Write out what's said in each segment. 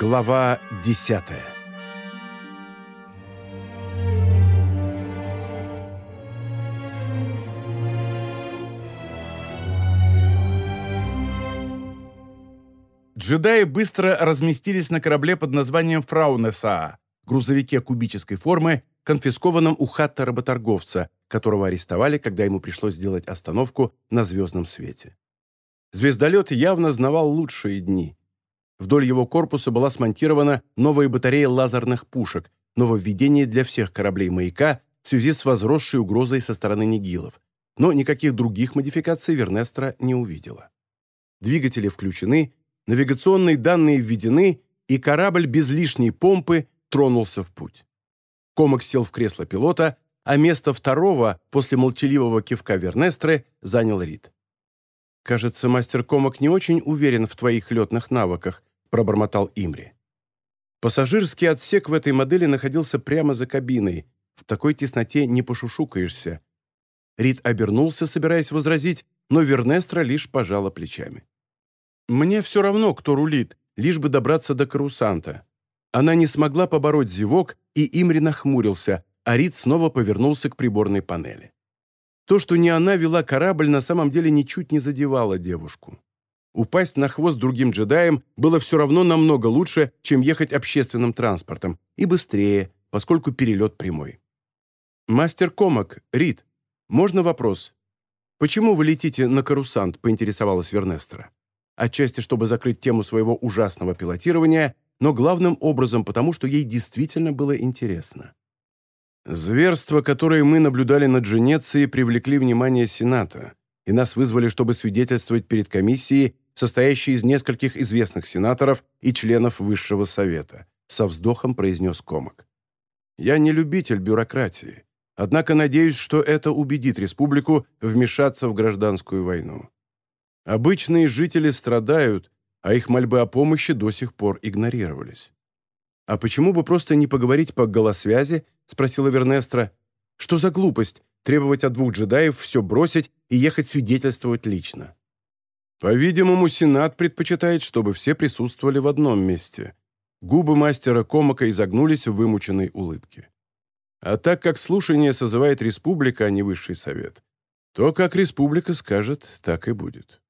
Глава десятая Джедаи быстро разместились на корабле под названием Фраунесаа, грузовике кубической формы, конфискованном у хатта работорговца, которого арестовали, когда ему пришлось сделать остановку на звездном свете. Звездолет явно знавал лучшие дни. Вдоль его корпуса была смонтирована новая батарея лазерных пушек, нововведение для всех кораблей маяка в связи с возросшей угрозой со стороны нигилов, но никаких других модификаций Вернестра не увидела. Двигатели включены, навигационные данные введены, и корабль без лишней помпы тронулся в путь. Комок сел в кресло пилота, а место второго после молчаливого кивка Вернестры занял Рид. «Кажется, мастер Комок не очень уверен в твоих летных навыках», пробормотал Имри. Пассажирский отсек в этой модели находился прямо за кабиной. В такой тесноте не пошушукаешься. Рид обернулся, собираясь возразить, но Вернестра лишь пожала плечами. «Мне все равно, кто рулит, лишь бы добраться до карусанта». Она не смогла побороть зевок, и Имри нахмурился, а Рид снова повернулся к приборной панели. То, что не она вела корабль, на самом деле ничуть не задевало девушку. Упасть на хвост другим джедаям было все равно намного лучше, чем ехать общественным транспортом, и быстрее, поскольку перелет прямой. «Мастер Комок, Рид, можно вопрос? Почему вы летите на карусант?» – поинтересовалась Вернестра. Отчасти, чтобы закрыть тему своего ужасного пилотирования, но главным образом потому, что ей действительно было интересно. Зверства, которые мы наблюдали над Женецией, привлекли внимание Сената, и нас вызвали, чтобы свидетельствовать перед комиссией, состоящей из нескольких известных сенаторов и членов Высшего Совета, со вздохом произнес Комок. Я не любитель бюрократии, однако надеюсь, что это убедит республику вмешаться в гражданскую войну. Обычные жители страдают, а их мольбы о помощи до сих пор игнорировались. «А почему бы просто не поговорить по голосвязи?» — спросила Вернестра. «Что за глупость требовать от двух джедаев все бросить и ехать свидетельствовать лично?» «По-видимому, Сенат предпочитает, чтобы все присутствовали в одном месте». Губы мастера Комака изогнулись в вымученной улыбке. А так как слушание созывает республика, а не высший совет, то как республика скажет, так и будет.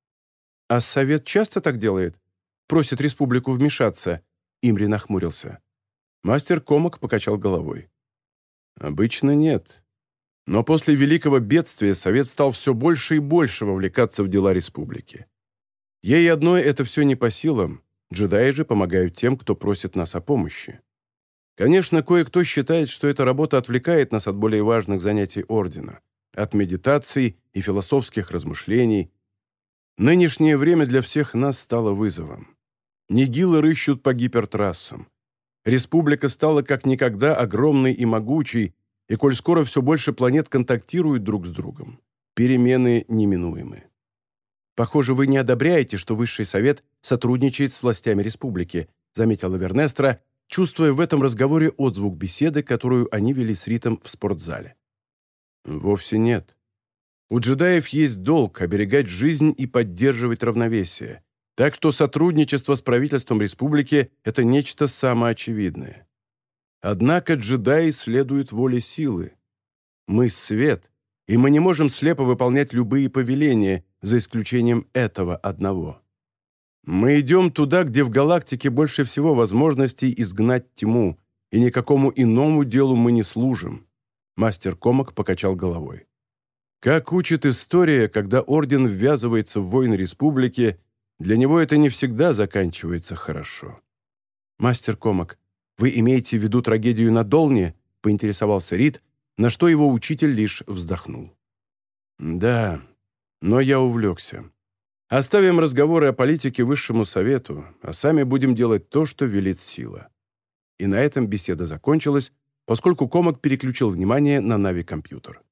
А совет часто так делает? Просит республику вмешаться. Имри нахмурился. Мастер Комок покачал головой. «Обычно нет. Но после Великого бедствия Совет стал все больше и больше вовлекаться в дела республики. Ей одной это все не по силам, джедаи же помогают тем, кто просит нас о помощи. Конечно, кое-кто считает, что эта работа отвлекает нас от более важных занятий Ордена, от медитаций и философских размышлений. Нынешнее время для всех нас стало вызовом. Нигилы рыщут по гипертрассам. Республика стала как никогда огромной и могучей, и коль скоро все больше планет контактируют друг с другом, перемены неминуемы. Похоже, вы не одобряете, что Высший Совет сотрудничает с властями республики, заметила Вернестра, чувствуя в этом разговоре отзвук беседы, которую они вели с Ритом в спортзале. Вовсе нет. У джедаев есть долг оберегать жизнь и поддерживать равновесие. Так что сотрудничество с правительством республики – это нечто самоочевидное. Однако джедаи следуют воле силы. Мы – свет, и мы не можем слепо выполнять любые повеления, за исключением этого одного. Мы идем туда, где в галактике больше всего возможностей изгнать тьму, и никакому иному делу мы не служим. Мастер Комок покачал головой. Как учит история, когда Орден ввязывается в войны республики, для него это не всегда заканчивается хорошо. «Мастер Комок, вы имеете в виду трагедию на Долне?» — поинтересовался Рид, на что его учитель лишь вздохнул. «Да, но я увлекся. Оставим разговоры о политике высшему совету, а сами будем делать то, что велит сила». И на этом беседа закончилась, поскольку Комок переключил внимание на Нави-компьютер.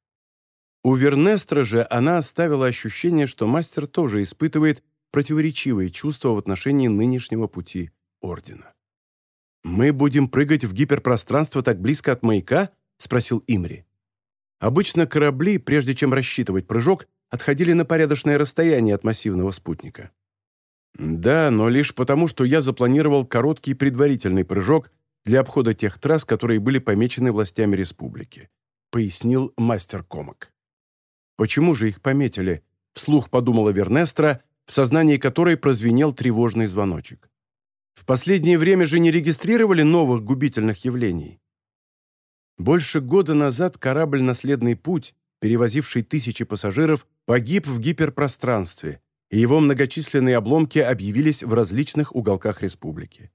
У Вернестра же она оставила ощущение, что мастер тоже испытывает противоречивые чувства в отношении нынешнего пути Ордена. «Мы будем прыгать в гиперпространство так близко от маяка?» — спросил Имри. Обычно корабли, прежде чем рассчитывать прыжок, отходили на порядочное расстояние от массивного спутника. Да, но лишь потому, что я запланировал короткий предварительный прыжок для обхода тех трасс, которые были помечены властями республики, пояснил мастер Комок. Почему же их пометили? Вслух подумала Вернестра, в сознании которой прозвенел тревожный звоночек. В последнее время же не регистрировали новых губительных явлений. Больше года назад корабль «Наследный путь», перевозивший тысячи пассажиров, погиб в гиперпространстве, и его многочисленные обломки объявились в различных уголках республики.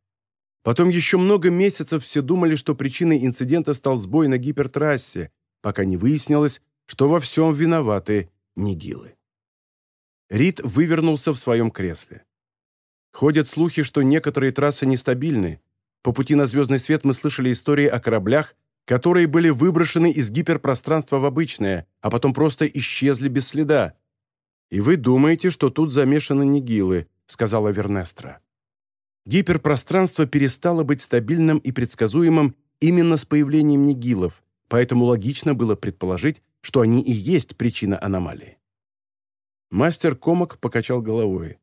Потом еще много месяцев все думали, что причиной инцидента стал сбой на гипертрассе, пока не выяснилось, что во всем виноваты нигилы. Рид вывернулся в своем кресле. Ходят слухи, что некоторые трассы нестабильны. По пути на звездный свет мы слышали истории о кораблях, которые были выброшены из гиперпространства в обычное, а потом просто исчезли без следа. «И вы думаете, что тут замешаны нигилы», — сказала Вернестра. Гиперпространство перестало быть стабильным и предсказуемым именно с появлением нигилов, поэтому логично было предположить, что они и есть причина аномалии. Мастер Комок покачал головой.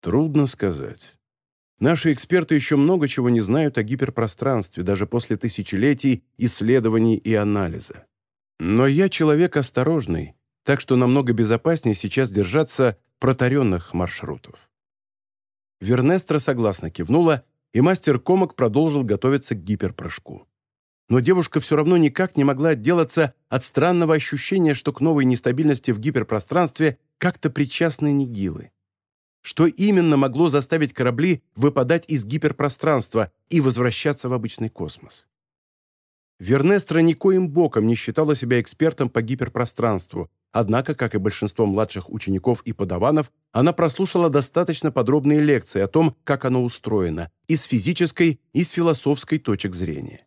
Трудно сказать. Наши эксперты еще много чего не знают о гиперпространстве, даже после тысячелетий исследований и анализа. Но я человек осторожный, так что намного безопаснее сейчас держаться протаренных маршрутов. Вернестра согласно кивнула, и мастер Комок продолжил готовиться к гиперпрыжку но девушка все равно никак не могла отделаться от странного ощущения, что к новой нестабильности в гиперпространстве как-то причастны нигилы. Что именно могло заставить корабли выпадать из гиперпространства и возвращаться в обычный космос? Вернестра никоим боком не считала себя экспертом по гиперпространству, однако, как и большинство младших учеников и подаванов, она прослушала достаточно подробные лекции о том, как оно устроено, и с физической, и с философской точек зрения.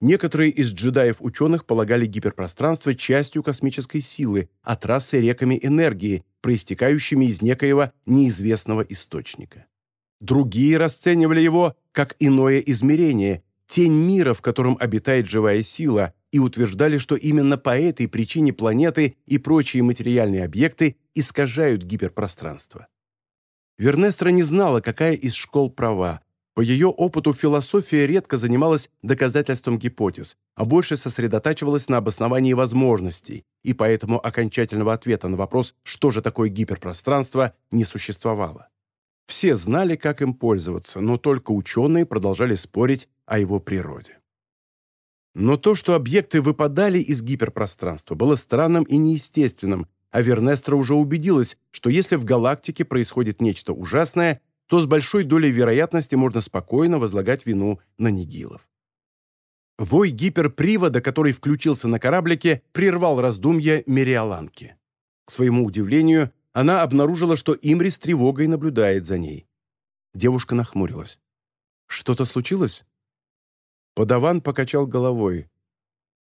Некоторые из джедаев-ученых полагали гиперпространство частью космической силы, а трассы реками энергии, проистекающими из некоего неизвестного источника. Другие расценивали его как иное измерение, тень мира, в котором обитает живая сила, и утверждали, что именно по этой причине планеты и прочие материальные объекты искажают гиперпространство. Вернестра не знала, какая из школ права, по ее опыту философия редко занималась доказательством гипотез, а больше сосредотачивалась на обосновании возможностей, и поэтому окончательного ответа на вопрос, что же такое гиперпространство, не существовало. Все знали, как им пользоваться, но только ученые продолжали спорить о его природе. Но то, что объекты выпадали из гиперпространства, было странным и неестественным, а Вернестра уже убедилась, что если в галактике происходит нечто ужасное, то с большой долей вероятности можно спокойно возлагать вину на Нигилов. Вой гиперпривода, который включился на кораблике, прервал раздумья Мериаланки. К своему удивлению, она обнаружила, что Имри с тревогой наблюдает за ней. Девушка нахмурилась. «Что-то случилось?» Подаван покачал головой.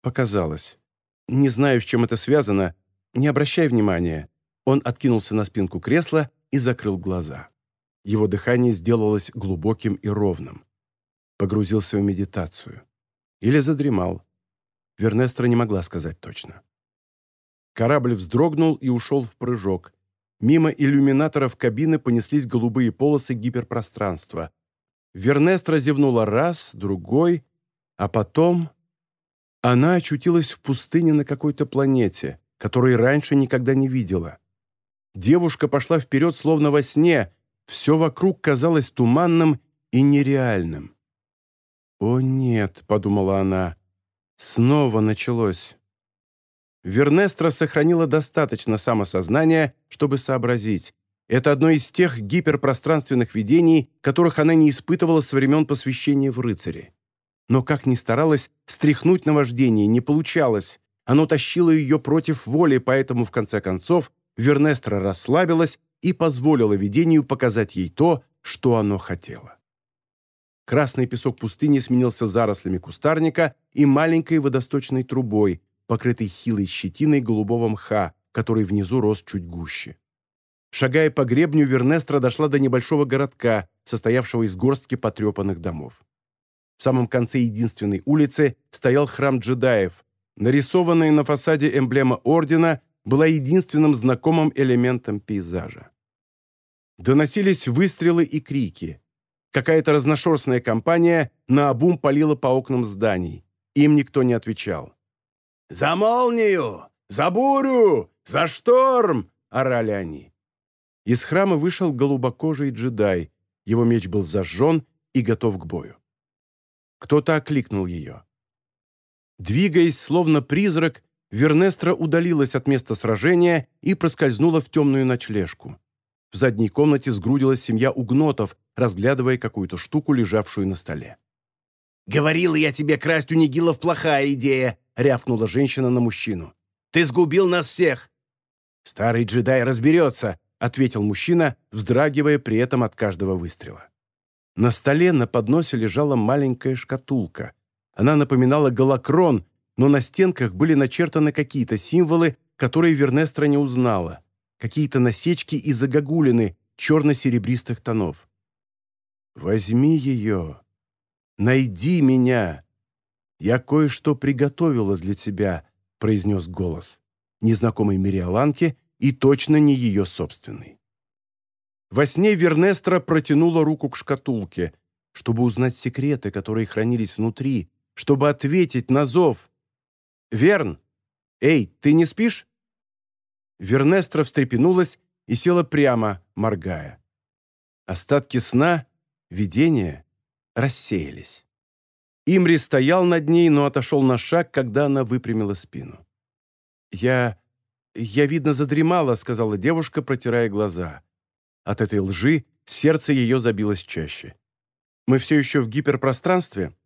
«Показалось. Не знаю, с чем это связано. Не обращай внимания». Он откинулся на спинку кресла и закрыл глаза. Его дыхание сделалось глубоким и ровным. Погрузился в медитацию. Или задремал. Вернестра не могла сказать точно. Корабль вздрогнул и ушел в прыжок. Мимо иллюминаторов кабины понеслись голубые полосы гиперпространства. Вернестра зевнула раз, другой, а потом... Она очутилась в пустыне на какой-то планете, которой раньше никогда не видела. Девушка пошла вперед, словно во сне, все вокруг казалось туманным и нереальным. «О нет», — подумала она, — «снова началось». Вернестра сохранила достаточно самосознания, чтобы сообразить. Это одно из тех гиперпространственных видений, которых она не испытывала с времен посвящения в рыцаре. Но как ни старалась, стряхнуть наваждение не получалось. Оно тащило ее против воли, поэтому, в конце концов, Вернестра расслабилась и позволила видению показать ей то, что оно хотело. Красный песок пустыни сменился зарослями кустарника и маленькой водосточной трубой, покрытой хилой щетиной голубого мха, который внизу рос чуть гуще. Шагая по гребню, Вернестра дошла до небольшого городка, состоявшего из горстки потрепанных домов. В самом конце единственной улицы стоял храм джедаев. Нарисованная на фасаде эмблема ордена была единственным знакомым элементом пейзажа. Доносились выстрелы и крики. Какая-то разношерстная компания наобум палила по окнам зданий. Им никто не отвечал. «За молнию! За бурю! За шторм!» — орали они. Из храма вышел голубокожий джедай. Его меч был зажжен и готов к бою. Кто-то окликнул ее. Двигаясь, словно призрак, Вернестра удалилась от места сражения и проскользнула в темную ночлежку. В задней комнате сгрудилась семья угнотов, разглядывая какую-то штуку, лежавшую на столе. «Говорила я тебе, красть у Нигилов плохая идея!» — рявкнула женщина на мужчину. «Ты сгубил нас всех!» «Старый джедай разберется», — ответил мужчина, вздрагивая при этом от каждого выстрела. На столе на подносе лежала маленькая шкатулка. Она напоминала голокрон, но на стенках были начертаны какие-то символы, которые Вернестра не узнала. Какие-то насечки и загогулины черно-серебристых тонов. «Возьми ее. Найди меня. Я кое-что приготовила для тебя», — произнес голос. Незнакомый Мириаланке и точно не ее собственный. Во сне Вернестра протянула руку к шкатулке, чтобы узнать секреты, которые хранились внутри, чтобы ответить на зов. «Верн! Эй, ты не спишь?» Вернестра встрепенулась и села прямо, моргая. Остатки сна, видения рассеялись. Имри стоял над ней, но отошел на шаг, когда она выпрямила спину. «Я... я, видно, задремала», — сказала девушка, протирая глаза. От этой лжи сердце ее забилось чаще. «Мы все еще в гиперпространстве?»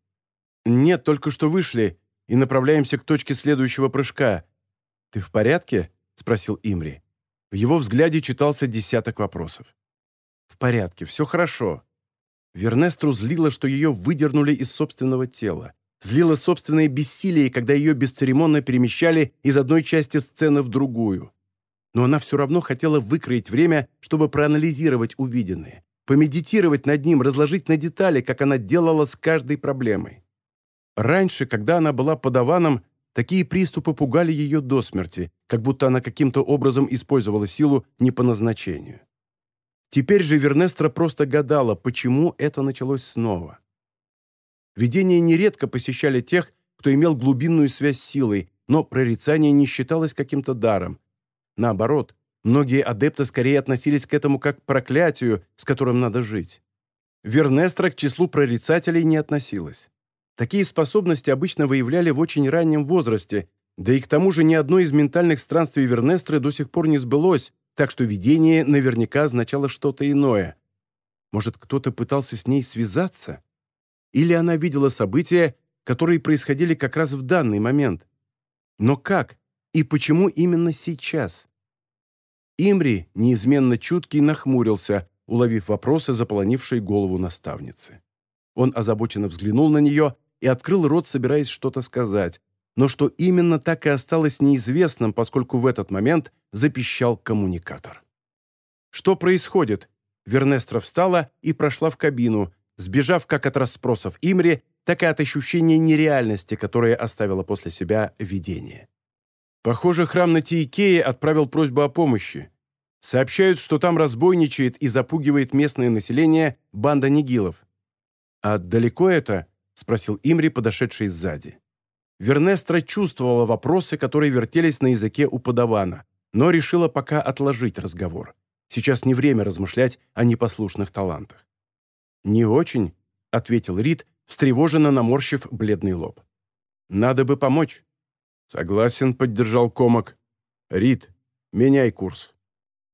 «Нет, только что вышли и направляемся к точке следующего прыжка. Ты в порядке?» — спросил Имри. В его взгляде читался десяток вопросов. «В порядке, все хорошо». Вернестру злило, что ее выдернули из собственного тела. Злило собственное бессилие, когда ее бесцеремонно перемещали из одной части сцены в другую. Но она все равно хотела выкроить время, чтобы проанализировать увиденное, помедитировать над ним, разложить на детали, как она делала с каждой проблемой. Раньше, когда она была подаваном, такие приступы пугали ее до смерти, как будто она каким-то образом использовала силу не по назначению. Теперь же Вернестра просто гадала, почему это началось снова. Видения нередко посещали тех, кто имел глубинную связь с силой, но прорицание не считалось каким-то даром. Наоборот, многие адепты скорее относились к этому как к проклятию, с которым надо жить. Вернестра к числу прорицателей не относилась. Такие способности обычно выявляли в очень раннем возрасте, да и к тому же ни одно из ментальных странствий Вернестры до сих пор не сбылось, так что видение наверняка означало что-то иное. Может, кто-то пытался с ней связаться? Или она видела события, которые происходили как раз в данный момент? Но как и почему именно сейчас? Имри, неизменно чуткий, нахмурился, уловив вопросы, заполонившие голову наставницы. Он озабоченно взглянул на нее и открыл рот, собираясь что-то сказать, но что именно так и осталось неизвестным, поскольку в этот момент запищал коммуникатор. «Что происходит?» Вернестра встала и прошла в кабину, сбежав как от расспросов Имри, так и от ощущения нереальности, которое оставило после себя видение. Похоже, храм на Тиикее отправил просьбу о помощи. Сообщают, что там разбойничает и запугивает местное население банда нигилов. А далеко это? — спросил Имри, подошедший сзади. Вернестра чувствовала вопросы, которые вертелись на языке у подавана, но решила пока отложить разговор. Сейчас не время размышлять о непослушных талантах. «Не очень», — ответил Рид, встревоженно наморщив бледный лоб. «Надо бы помочь». «Согласен», — поддержал Комок. «Рид, меняй курс.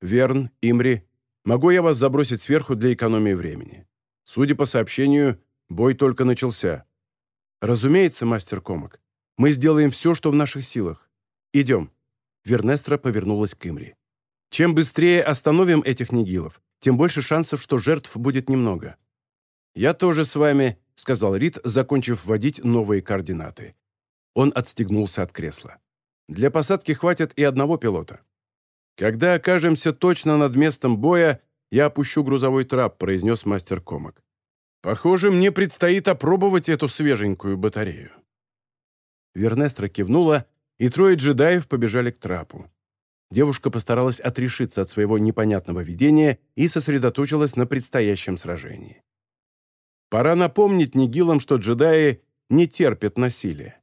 Верн, Имри, могу я вас забросить сверху для экономии времени? Судя по сообщению, Бой только начался. Разумеется, мастер Комок. Мы сделаем все, что в наших силах. Идем. Вернестра повернулась к Имри. Чем быстрее остановим этих нигилов, тем больше шансов, что жертв будет немного. «Я тоже с вами», — сказал Рид, закончив вводить новые координаты. Он отстегнулся от кресла. «Для посадки хватит и одного пилота. Когда окажемся точно над местом боя, я опущу грузовой трап», — произнес мастер Комок. Похоже, мне предстоит опробовать эту свеженькую батарею. Вернестра кивнула, и трое джедаев побежали к трапу. девушка постаралась отрешиться от своего непонятного видения и сосредоточилась на предстоящем сражении. Пора напомнить Нигилам, что джедаи не терпят насилия.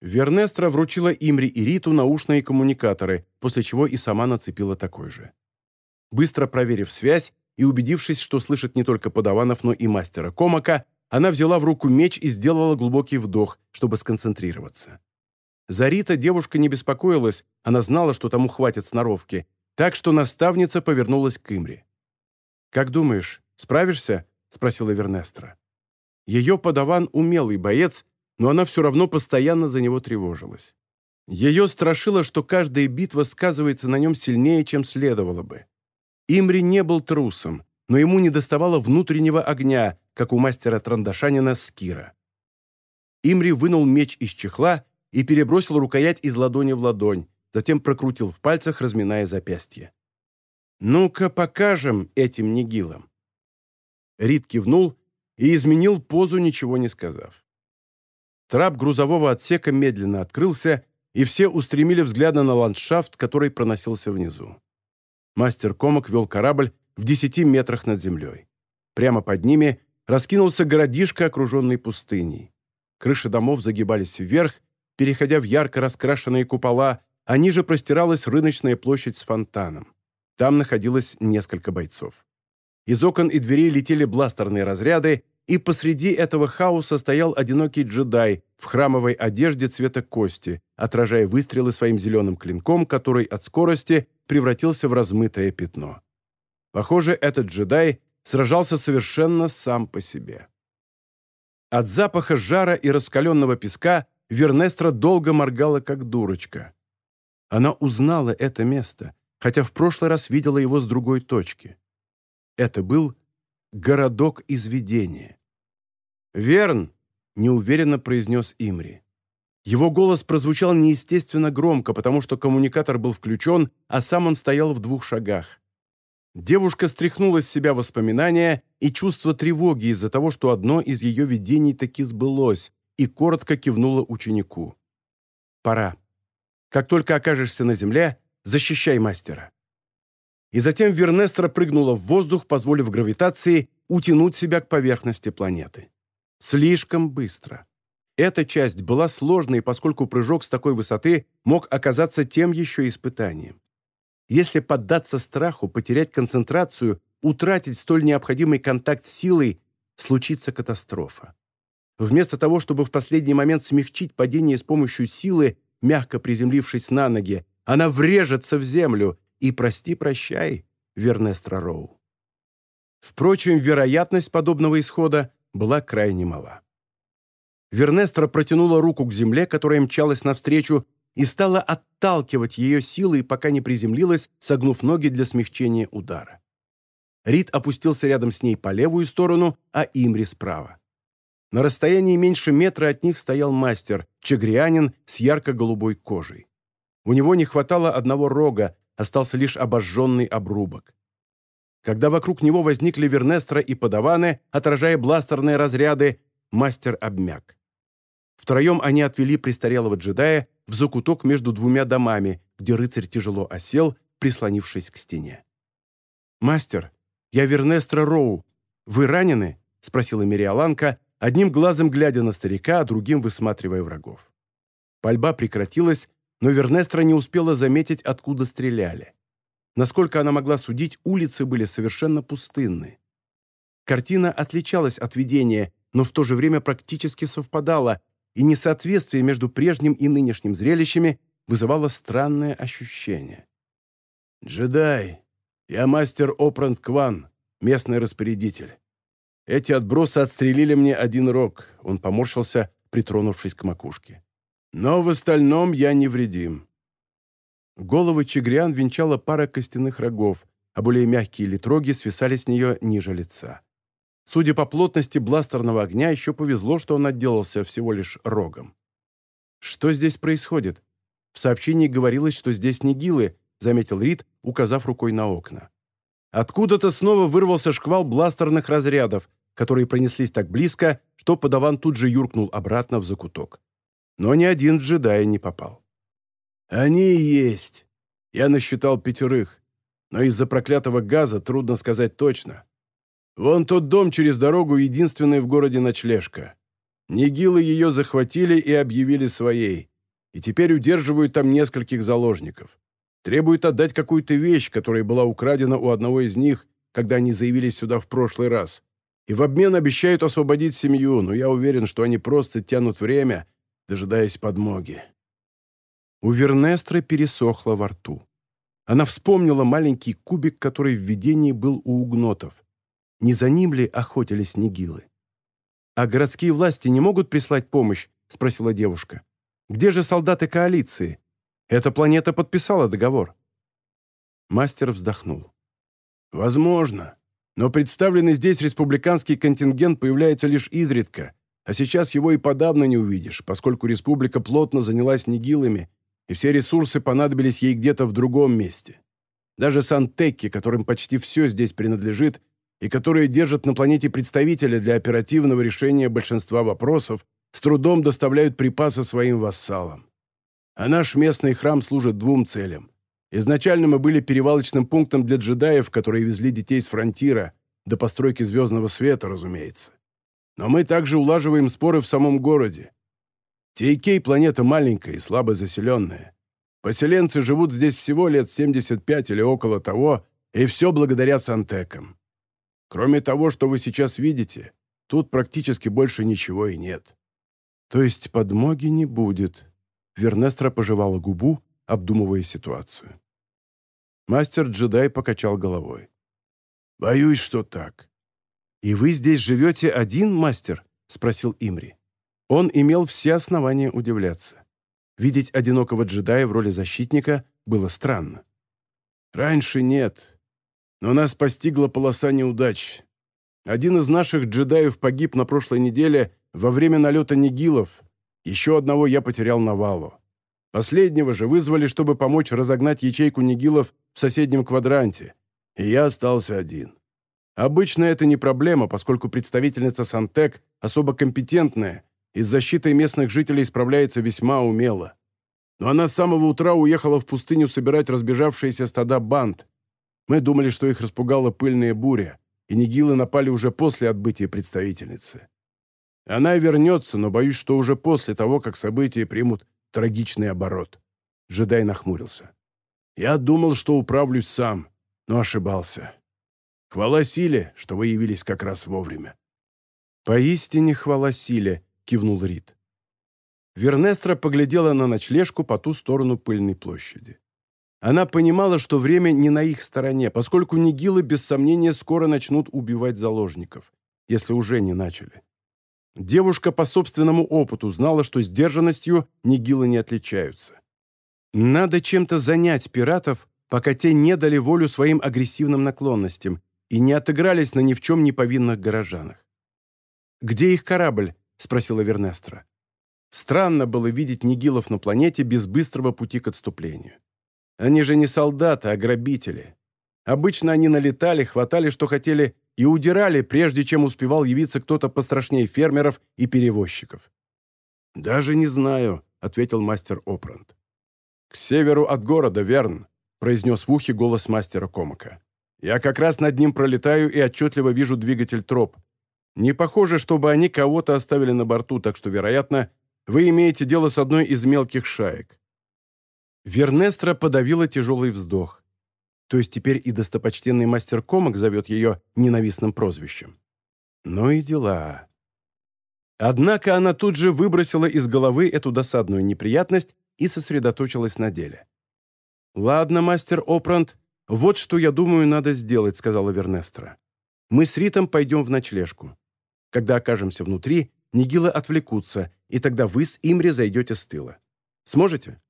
Вернестра вручила Имри и Риту наушные коммуникаторы, после чего и сама нацепила такой же. Быстро проверив связь и убедившись, что слышит не только подаванов, но и мастера Комака, она взяла в руку меч и сделала глубокий вдох, чтобы сконцентрироваться. За Рита девушка не беспокоилась, она знала, что тому хватит сноровки, так что наставница повернулась к Имри. «Как думаешь, справишься?» — спросила Вернестра. Ее подаван умелый боец, но она все равно постоянно за него тревожилась. Ее страшило, что каждая битва сказывается на нем сильнее, чем следовало бы. Имри не был трусом, но ему не доставало внутреннего огня, как у мастера Трандашанина Скира. Имри вынул меч из чехла и перебросил рукоять из ладони в ладонь, затем прокрутил в пальцах, разминая запястье. «Ну-ка покажем этим нигилам». Рид кивнул и изменил позу, ничего не сказав. Трап грузового отсека медленно открылся, и все устремили взгляды на ландшафт, который проносился внизу. Мастер Комок вел корабль в десяти метрах над землей. Прямо под ними раскинулся городишко, окруженный пустыней. Крыши домов загибались вверх, переходя в ярко раскрашенные купола, а ниже простиралась рыночная площадь с фонтаном. Там находилось несколько бойцов. Из окон и дверей летели бластерные разряды, и посреди этого хаоса стоял одинокий джедай в храмовой одежде цвета кости, отражая выстрелы своим зеленым клинком, который от скорости превратился в размытое пятно. Похоже, этот джедай сражался совершенно сам по себе. От запаха жара и раскаленного песка Вернестра долго моргала, как дурочка. Она узнала это место, хотя в прошлый раз видела его с другой точки. Это был городок из видения. «Верн!» — неуверенно произнес Имри. Его голос прозвучал неестественно громко, потому что коммуникатор был включен, а сам он стоял в двух шагах. Девушка стряхнула с себя воспоминания и чувство тревоги из-за того, что одно из ее видений таки сбылось, и коротко кивнула ученику. «Пора. Как только окажешься на земле, защищай мастера» и затем Вернестра прыгнула в воздух, позволив гравитации утянуть себя к поверхности планеты. Слишком быстро. Эта часть была сложной, поскольку прыжок с такой высоты мог оказаться тем еще испытанием. Если поддаться страху, потерять концентрацию, утратить столь необходимый контакт с силой, случится катастрофа. Вместо того, чтобы в последний момент смягчить падение с помощью силы, мягко приземлившись на ноги, она врежется в землю, и прости-прощай, Вернестра Роу. Впрочем, вероятность подобного исхода была крайне мала. Вернестра протянула руку к земле, которая мчалась навстречу, и стала отталкивать ее силой, пока не приземлилась, согнув ноги для смягчения удара. Рид опустился рядом с ней по левую сторону, а Имри справа. На расстоянии меньше метра от них стоял мастер, чагрианин с ярко-голубой кожей. У него не хватало одного рога, остался лишь обожженный обрубок. Когда вокруг него возникли Вернестра и Подаваны, отражая бластерные разряды, мастер обмяк. Втроем они отвели престарелого джедая в закуток между двумя домами, где рыцарь тяжело осел, прислонившись к стене. «Мастер, я Вернестра Роу. Вы ранены?» — спросила Мириаланка, одним глазом глядя на старика, а другим высматривая врагов. Пальба прекратилась, но Вернестра не успела заметить, откуда стреляли. Насколько она могла судить, улицы были совершенно пустынны. Картина отличалась от видения, но в то же время практически совпадала, и несоответствие между прежним и нынешним зрелищами вызывало странное ощущение. «Джедай, я мастер Опрант Кван, местный распорядитель. Эти отбросы отстрелили мне один рог», — он поморщился, притронувшись к макушке. Но в остальном я невредим. Головы чегриан венчала пара костяных рогов, а более мягкие литроги свисали с нее ниже лица. Судя по плотности бластерного огня, еще повезло, что он отделался всего лишь рогом. «Что здесь происходит?» В сообщении говорилось, что здесь не гилы, заметил Рид, указав рукой на окна. Откуда-то снова вырвался шквал бластерных разрядов, которые пронеслись так близко, что подаван тут же юркнул обратно в закуток но ни один джедай не попал. «Они есть. Я насчитал пятерых, но из-за проклятого газа трудно сказать точно. Вон тот дом через дорогу единственный в городе ночлежка. Нигилы ее захватили и объявили своей, и теперь удерживают там нескольких заложников. Требуют отдать какую-то вещь, которая была украдена у одного из них, когда они заявились сюда в прошлый раз. И в обмен обещают освободить семью, но я уверен, что они просто тянут время, дожидаясь подмоги. У Вернестры пересохло во рту. Она вспомнила маленький кубик, который в видении был у угнотов. Не за ним ли охотились нигилы? «А городские власти не могут прислать помощь?» — спросила девушка. «Где же солдаты коалиции? Эта планета подписала договор». Мастер вздохнул. «Возможно. Но представленный здесь республиканский контингент появляется лишь изредка, а сейчас его и подавно не увидишь, поскольку республика плотно занялась нигилами, и все ресурсы понадобились ей где-то в другом месте. Даже Сантекки, которым почти все здесь принадлежит, и которые держат на планете представителя для оперативного решения большинства вопросов, с трудом доставляют припасы своим вассалам. А наш местный храм служит двум целям. Изначально мы были перевалочным пунктом для джедаев, которые везли детей с фронтира, до постройки Звездного Света, разумеется. Но мы также улаживаем споры в самом городе. Тейкей – планета маленькая и слабо заселенная. Поселенцы живут здесь всего лет 75 или около того, и все благодаря сантекам. Кроме того, что вы сейчас видите, тут практически больше ничего и нет. То есть подмоги не будет, Вернестра пожевала губу, обдумывая ситуацию. Мастер-джедай покачал головой. «Боюсь, что так». «И вы здесь живете один, мастер?» — спросил Имри. Он имел все основания удивляться. Видеть одинокого джедая в роли защитника было странно. «Раньше нет, но нас постигла полоса неудач. Один из наших джедаев погиб на прошлой неделе во время налета нигилов, еще одного я потерял на валу. Последнего же вызвали, чтобы помочь разогнать ячейку нигилов в соседнем квадранте, и я остался один. Обычно это не проблема, поскольку представительница Сантек особо компетентная и с защитой местных жителей справляется весьма умело. Но она с самого утра уехала в пустыню собирать разбежавшиеся стада банд. Мы думали, что их распугала пыльная буря, и нигилы напали уже после отбытия представительницы. Она вернется, но боюсь, что уже после того, как события примут трагичный оборот. Джедай нахмурился. Я думал, что управлюсь сам, но ошибался. Хвала силе, что вы явились как раз вовремя. «Поистине хвала силе», — кивнул Рид. Вернестра поглядела на ночлежку по ту сторону пыльной площади. Она понимала, что время не на их стороне, поскольку нигилы без сомнения скоро начнут убивать заложников, если уже не начали. Девушка по собственному опыту знала, что сдержанностью нигилы не отличаются. Надо чем-то занять пиратов, пока те не дали волю своим агрессивным наклонностям и не отыгрались на ни в чем не повинных горожанах. «Где их корабль?» — спросила Вернестра. Странно было видеть нигилов на планете без быстрого пути к отступлению. Они же не солдаты, а грабители. Обычно они налетали, хватали, что хотели, и удирали, прежде чем успевал явиться кто-то пострашнее фермеров и перевозчиков. «Даже не знаю», — ответил мастер Опрант. «К северу от города, Верн», — произнес в ухе голос мастера Комака. «Я как раз над ним пролетаю и отчетливо вижу двигатель троп. Не похоже, чтобы они кого-то оставили на борту, так что, вероятно, вы имеете дело с одной из мелких шаек». Вернестра подавила тяжелый вздох. То есть теперь и достопочтенный мастер Комок зовет ее ненавистным прозвищем. Ну и дела. Однако она тут же выбросила из головы эту досадную неприятность и сосредоточилась на деле. «Ладно, мастер Опрант, вот что я думаю надо сделать», — сказала Вернестра. «Мы с Ритом пойдем в ночлежку. Когда окажемся внутри, Нигилы отвлекутся, и тогда вы с Имри зайдете с тыла. Сможете?»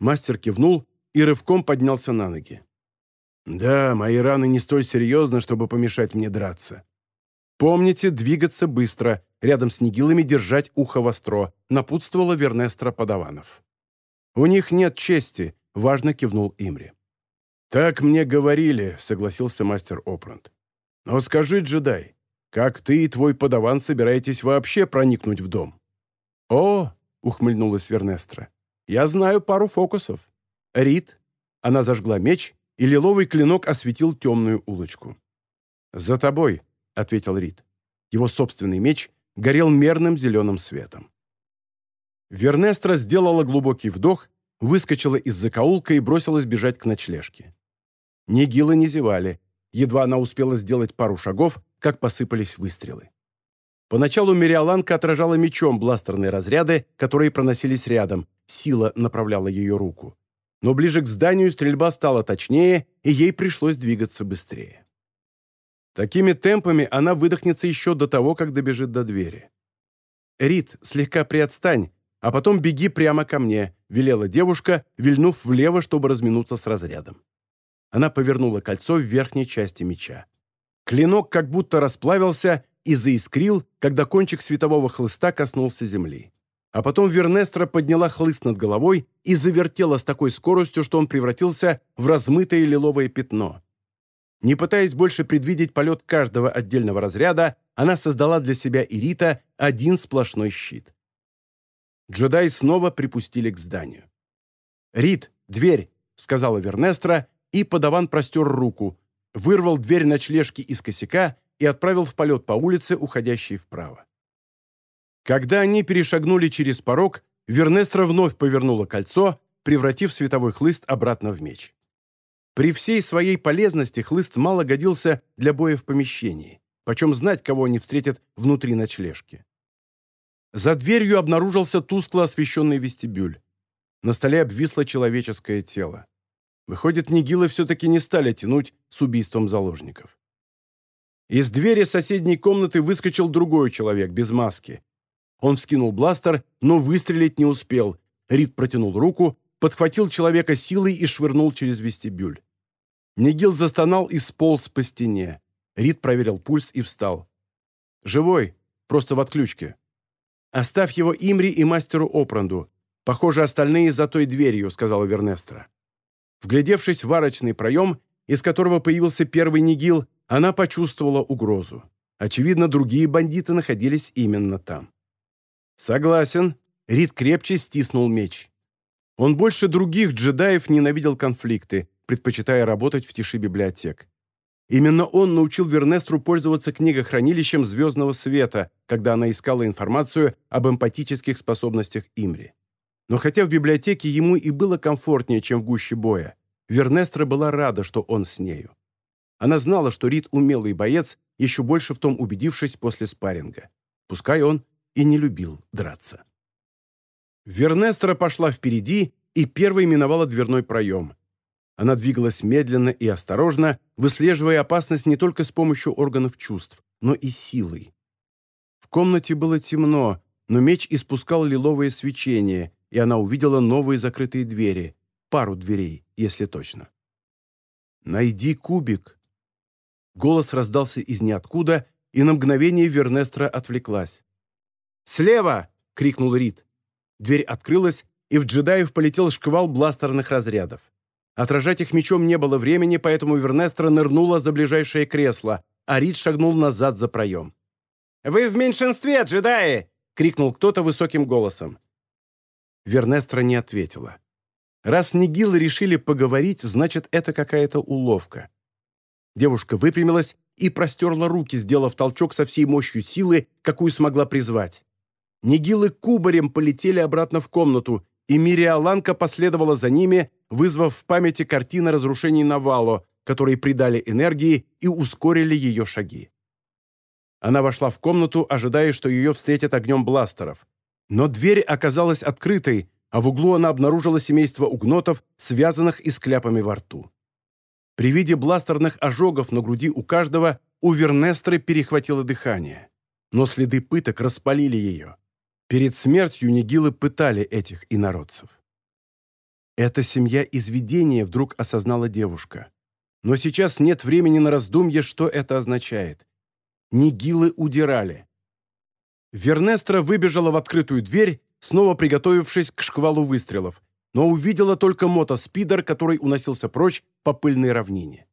Мастер кивнул и рывком поднялся на ноги. «Да, мои раны не столь серьезны, чтобы помешать мне драться». «Помните двигаться быстро, рядом с нигилами держать ухо востро», напутствовала Вернестра Подаванов. «У них нет чести», — важно кивнул Имри. «Так мне говорили», — согласился мастер Опрант. «Но скажи, джедай, как ты и твой подаван собираетесь вообще проникнуть в дом?» «О», — ухмыльнулась Вернестра, — «я знаю пару фокусов. Рид, Она зажгла меч, и лиловый клинок осветил темную улочку. «За тобой», — ответил Рид. Его собственный меч горел мерным зеленым светом. Вернестра сделала глубокий вдох, выскочила из закоулка и бросилась бежать к ночлежке. Ни гилы не зевали. Едва она успела сделать пару шагов, как посыпались выстрелы. Поначалу Мириаланка отражала мечом бластерные разряды, которые проносились рядом. Сила направляла ее руку. Но ближе к зданию стрельба стала точнее, и ей пришлось двигаться быстрее. Такими темпами она выдохнется еще до того, как добежит до двери. «Рит, слегка приотстань, а потом беги прямо ко мне», — велела девушка, вильнув влево, чтобы разминуться с разрядом. Она повернула кольцо в верхней части меча. Клинок как будто расплавился и заискрил, когда кончик светового хлыста коснулся земли. А потом Вернестра подняла хлыст над головой и завертела с такой скоростью, что он превратился в размытое лиловое пятно. Не пытаясь больше предвидеть полет каждого отдельного разряда, она создала для себя и Рита один сплошной щит. Джедаи снова припустили к зданию. «Рит, дверь!» — сказала Вернестра, и подаван простер руку, вырвал дверь ночлежки из косяка и отправил в полет по улице, уходящей вправо. Когда они перешагнули через порог, Вернестра вновь повернула кольцо, превратив световой хлыст обратно в меч. При всей своей полезности хлыст мало годился для боя в помещении, почем знать, кого они встретят внутри ночлежки. За дверью обнаружился тускло освещенный вестибюль. На столе обвисло человеческое тело. Выходит, Нигилы все-таки не стали тянуть с убийством заложников. Из двери соседней комнаты выскочил другой человек, без маски. Он вскинул бластер, но выстрелить не успел. Рид протянул руку, подхватил человека силой и швырнул через вестибюль. Нигил застонал и сполз по стене. Рид проверил пульс и встал. «Живой, просто в отключке. Оставь его Имри и мастеру Опранду. Похоже, остальные за той дверью», — сказала Вернестра. Вглядевшись в арочный проем, из которого появился первый Нигил, она почувствовала угрозу. Очевидно, другие бандиты находились именно там. «Согласен», — Рид крепче стиснул меч. Он больше других джедаев ненавидел конфликты, предпочитая работать в тиши библиотек. Именно он научил Вернестру пользоваться книгохранилищем Звездного Света, когда она искала информацию об эмпатических способностях Имри. Но хотя в библиотеке ему и было комфортнее, чем в гуще боя, Вернестра была рада, что он с нею. Она знала, что Рид умелый боец, еще больше в том убедившись после спарринга. Пускай он и не любил драться. Вернестра пошла впереди и первой миновала дверной проем. Она двигалась медленно и осторожно, выслеживая опасность не только с помощью органов чувств, но и силой. В комнате было темно, но меч испускал лиловое свечение, и она увидела новые закрытые двери, пару дверей, если точно. «Найди кубик!» Голос раздался из ниоткуда, и на мгновение Вернестра отвлеклась. «Слева!» — крикнул Рид. Дверь открылась, и в джедаев полетел шквал бластерных разрядов. Отражать их мечом не было времени, поэтому Вернестра нырнула за ближайшее кресло, а Рид шагнул назад за проем. «Вы в меньшинстве, джедаи!» — крикнул кто-то высоким голосом. Вернестра не ответила. Раз Нигилы решили поговорить, значит, это какая-то уловка. Девушка выпрямилась и простерла руки, сделав толчок со всей мощью силы, какую смогла призвать. Нигилы кубарем полетели обратно в комнату, и Мириаланка последовала за ними, вызвав в памяти картины разрушений Навало, которые придали энергии и ускорили ее шаги. Она вошла в комнату, ожидая, что ее встретят огнем бластеров. Но дверь оказалась открытой, а в углу она обнаружила семейство угнотов, связанных и с кляпами во рту. При виде бластерных ожогов на груди у каждого у Вернестры перехватило дыхание. Но следы пыток распалили ее. Перед смертью Нигилы пытали этих инородцев. «Это семья из видения», — вдруг осознала девушка. Но сейчас нет времени на раздумье, что это означает. Нигилы удирали. Вернестра выбежала в открытую дверь, снова приготовившись к шквалу выстрелов, но увидела только мотоспидер, который уносился прочь по пыльной равнине.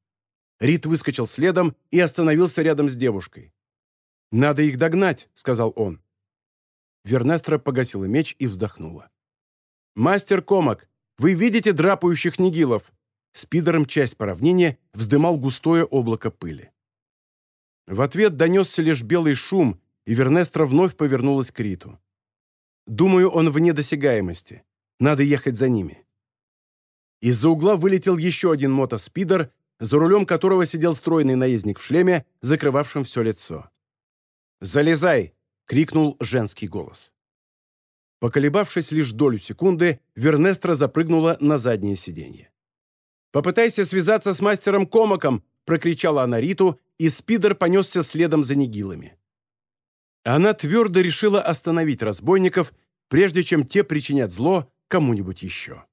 Рид выскочил следом и остановился рядом с девушкой. «Надо их догнать», — сказал он. Вернестра погасила меч и вздохнула. «Мастер Комок, вы видите драпающих нигилов?» спидером часть по равнине вздымал густое облако пыли. В ответ донесся лишь белый шум, и Вернестра вновь повернулась к Риту. «Думаю, он вне досягаемости. Надо ехать за ними». Из-за угла вылетел еще один мотоспидер, за рулем которого сидел стройный наездник в шлеме, закрывавшем все лицо. «Залезай!» — крикнул женский голос. Поколебавшись лишь долю секунды, Вернестра запрыгнула на заднее сиденье. «Попытайся связаться с мастером Комаком!» — прокричала она Риту, и спидер понесся следом за Нигилами. Она твердо решила остановить разбойников, прежде чем те причинят зло кому-нибудь еще.